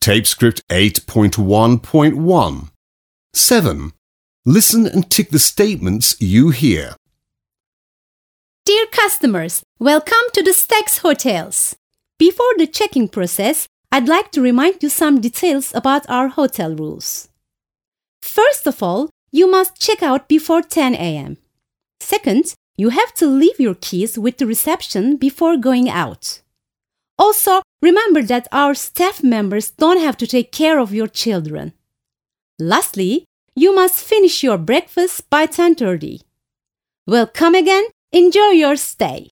Tape script 8.1.1. 7. Listen and tick the statements you hear. Dear customers, welcome to the Stax Hotels. Before the check-in process, I'd like to remind you some details about our hotel rules. First of all, you must check out before 10 a.m. Second, you have to leave your keys with the reception before going out. Also, remember that our staff members don't have to take care of your children. Lastly, you must finish your breakfast by 10:30. Welcome again. Enjoy your stay.